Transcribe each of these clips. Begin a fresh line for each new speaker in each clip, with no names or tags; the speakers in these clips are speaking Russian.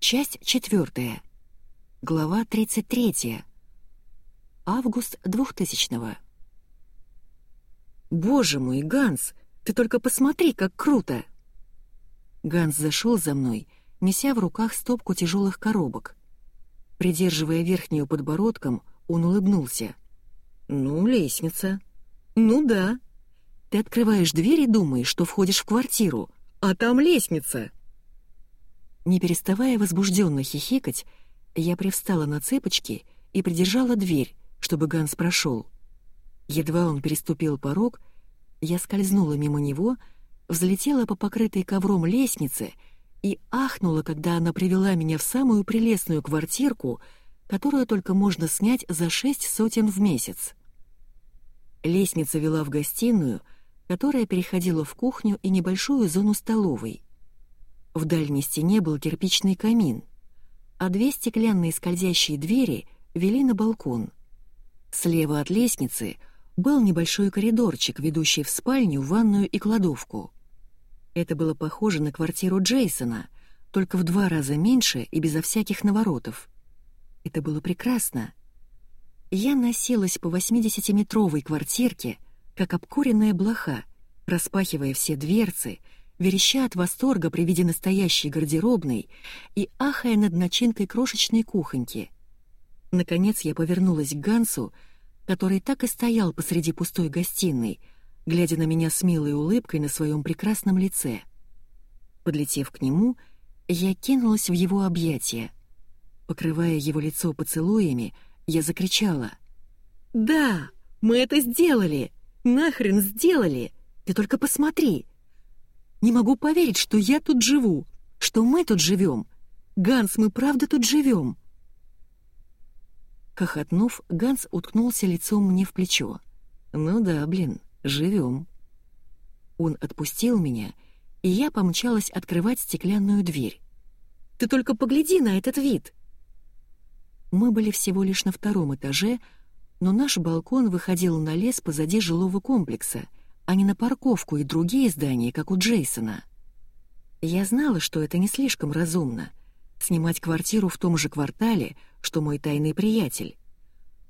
Часть четвертая. Глава 33. Август 2000-го. «Боже мой, Ганс, ты только посмотри, как круто!» Ганс зашел за мной, неся в руках стопку тяжелых коробок. Придерживая верхнюю подбородком, он улыбнулся. «Ну, лестница». «Ну да. Ты открываешь дверь и думаешь, что входишь в квартиру, а там лестница». Не переставая возбужденно хихикать, я привстала на цепочки и придержала дверь, чтобы Ганс прошел. Едва он переступил порог, я скользнула мимо него, взлетела по покрытой ковром лестнице и ахнула, когда она привела меня в самую прелестную квартирку, которую только можно снять за шесть сотен в месяц. Лестница вела в гостиную, которая переходила в кухню и небольшую зону столовой. В дальней стене был кирпичный камин, а две стеклянные скользящие двери вели на балкон. Слева от лестницы был небольшой коридорчик, ведущий в спальню, ванную и кладовку. Это было похоже на квартиру Джейсона, только в два раза меньше и безо всяких наворотов. Это было прекрасно. Я носилась по 80-метровой квартирке, как обкуренная блоха, распахивая все дверцы — вереща от восторга при виде настоящей гардеробной и ахая над начинкой крошечной кухоньки. Наконец я повернулась к Гансу, который так и стоял посреди пустой гостиной, глядя на меня с милой улыбкой на своем прекрасном лице. Подлетев к нему, я кинулась в его объятия. Покрывая его лицо поцелуями, я закричала. «Да, мы это сделали! Нахрен сделали! Ты только посмотри! Не могу поверить, что я тут живу, что мы тут живем. Ганс, мы правда тут живем. Хохотнув, Ганс уткнулся лицом мне в плечо. «Ну да, блин, живем». Он отпустил меня, и я помчалась открывать стеклянную дверь. «Ты только погляди на этот вид!» Мы были всего лишь на втором этаже, но наш балкон выходил на лес позади жилого комплекса — а не на парковку и другие здания, как у Джейсона. Я знала, что это не слишком разумно — снимать квартиру в том же квартале, что мой тайный приятель.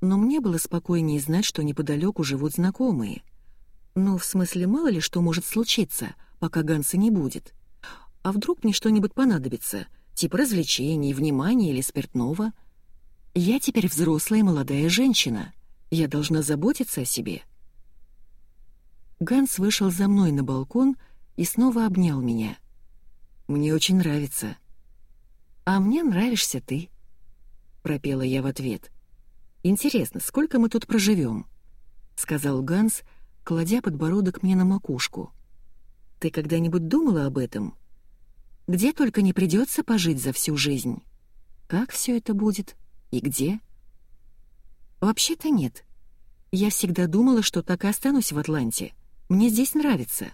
Но мне было спокойнее знать, что неподалеку живут знакомые. Ну, в смысле, мало ли что может случиться, пока Ганса не будет. А вдруг мне что-нибудь понадобится, типа развлечений, внимания или спиртного? Я теперь взрослая молодая женщина. Я должна заботиться о себе. Ганс вышел за мной на балкон и снова обнял меня. «Мне очень нравится». «А мне нравишься ты», — пропела я в ответ. «Интересно, сколько мы тут проживем?» — сказал Ганс, кладя подбородок мне на макушку. «Ты когда-нибудь думала об этом? Где только не придется пожить за всю жизнь? Как все это будет? И где?» «Вообще-то нет. Я всегда думала, что так и останусь в Атланте. Мне здесь нравится».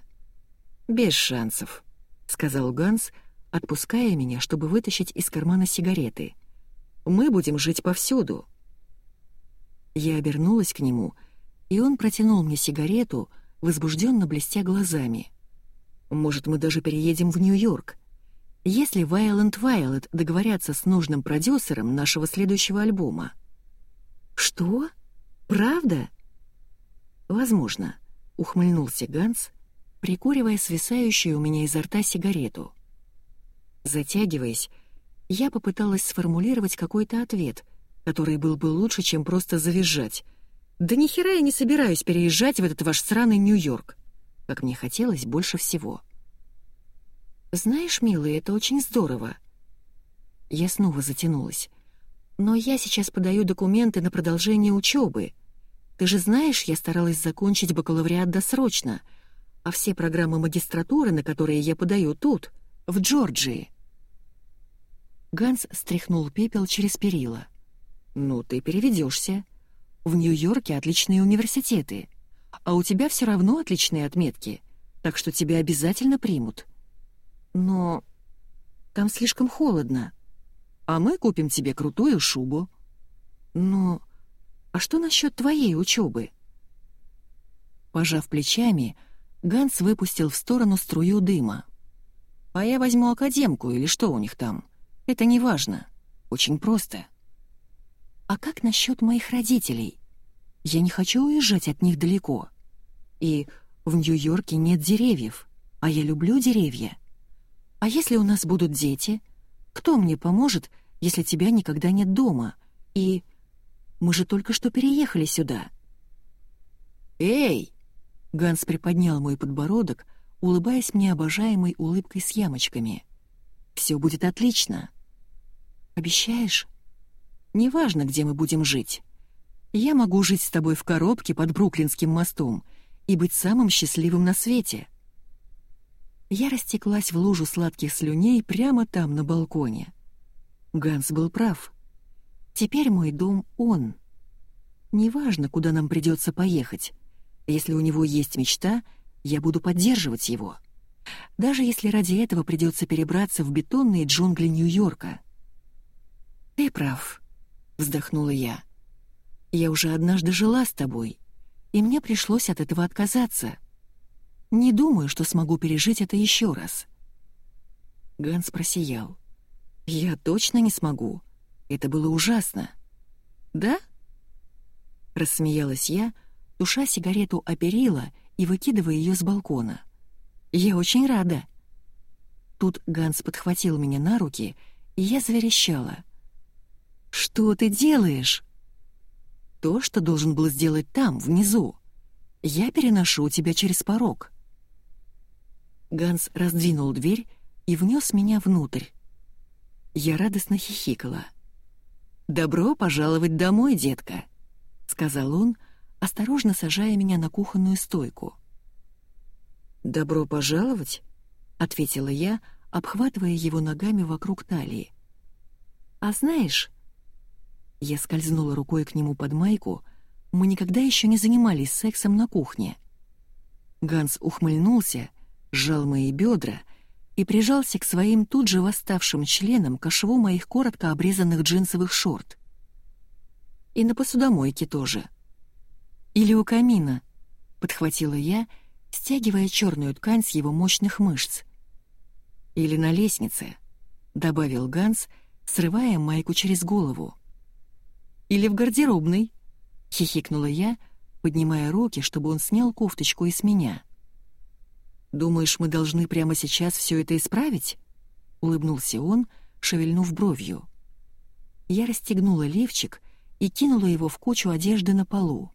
«Без шансов», — сказал Ганс, отпуская меня, чтобы вытащить из кармана сигареты. «Мы будем жить повсюду». Я обернулась к нему, и он протянул мне сигарету, возбужденно блестя глазами. «Может, мы даже переедем в Нью-Йорк? Если Violent Violet договорятся с нужным продюсером нашего следующего альбома». «Что? Правда?» «Возможно», — ухмыльнулся Ганс, прикуривая свисающую у меня изо рта сигарету. Затягиваясь, я попыталась сформулировать какой-то ответ, который был бы лучше, чем просто завизжать. «Да ни хера я не собираюсь переезжать в этот ваш сраный Нью-Йорк», как мне хотелось больше всего. «Знаешь, милый, это очень здорово». Я снова затянулась. «Но я сейчас подаю документы на продолжение учебы. Ты же знаешь, я старалась закончить бакалавриат досрочно, а все программы магистратуры, на которые я подаю тут, в Джорджии». Ганс стряхнул пепел через перила. «Ну, ты переведешься. В Нью-Йорке отличные университеты, а у тебя все равно отличные отметки, так что тебя обязательно примут. Но там слишком холодно, а мы купим тебе крутую шубу. Но а что насчет твоей учебы? Пожав плечами, Ганс выпустил в сторону струю дыма. «А я возьму академку или что у них там? Это не важно. Очень просто. А как насчет моих родителей? Я не хочу уезжать от них далеко. И в Нью-Йорке нет деревьев, а я люблю деревья. А если у нас будут дети, кто мне поможет, если тебя никогда нет дома? И мы же только что переехали сюда. Эй! Ганс приподнял мой подбородок, улыбаясь мне обожаемой улыбкой с ямочками. Все будет отлично. Обещаешь? Неважно, где мы будем жить. Я могу жить с тобой в коробке под Бруклинским мостом и быть самым счастливым на свете. Я растеклась в лужу сладких слюней прямо там, на балконе. Ганс был прав. Теперь мой дом он. Неважно, куда нам придется поехать. Если у него есть мечта, я буду поддерживать его. Даже если ради этого придется перебраться в бетонные джунгли Нью-Йорка. «Ты прав», — вздохнула я. «Я уже однажды жила с тобой, и мне пришлось от этого отказаться. Не думаю, что смогу пережить это еще раз». Ганс просиял. «Я точно не смогу. Это было ужасно». «Да?» Рассмеялась я, туша сигарету о перила и выкидывая ее с балкона. «Я очень рада». Тут Ганс подхватил меня на руки, и я заверещала. «Что ты делаешь?» «То, что должен был сделать там, внизу. Я переношу тебя через порог». Ганс раздвинул дверь и внес меня внутрь. Я радостно хихикала. «Добро пожаловать домой, детка», — сказал он, осторожно сажая меня на кухонную стойку. «Добро пожаловать», — ответила я, обхватывая его ногами вокруг талии. «А знаешь...» Я скользнула рукой к нему под майку, мы никогда еще не занимались сексом на кухне. Ганс ухмыльнулся — сжал мои бедра и прижался к своим тут же восставшим членам к шву моих коротко обрезанных джинсовых шорт. И на посудомойке тоже. Или у камина, подхватила я, стягивая черную ткань с его мощных мышц. Или на лестнице, добавил Ганс, срывая майку через голову. Или в гардеробной, хихикнула я, поднимая руки, чтобы он снял кофточку и с меня. — «Думаешь, мы должны прямо сейчас все это исправить?» — улыбнулся он, шевельнув бровью. Я расстегнула лифчик и кинула его в кучу одежды на полу.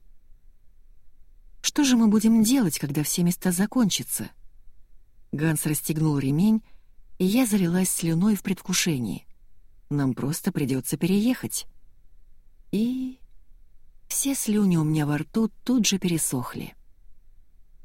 «Что же мы будем делать, когда все места закончатся?» Ганс расстегнул ремень, и я залилась слюной в предвкушении. «Нам просто придется переехать». И... Все слюни у меня во рту тут же пересохли.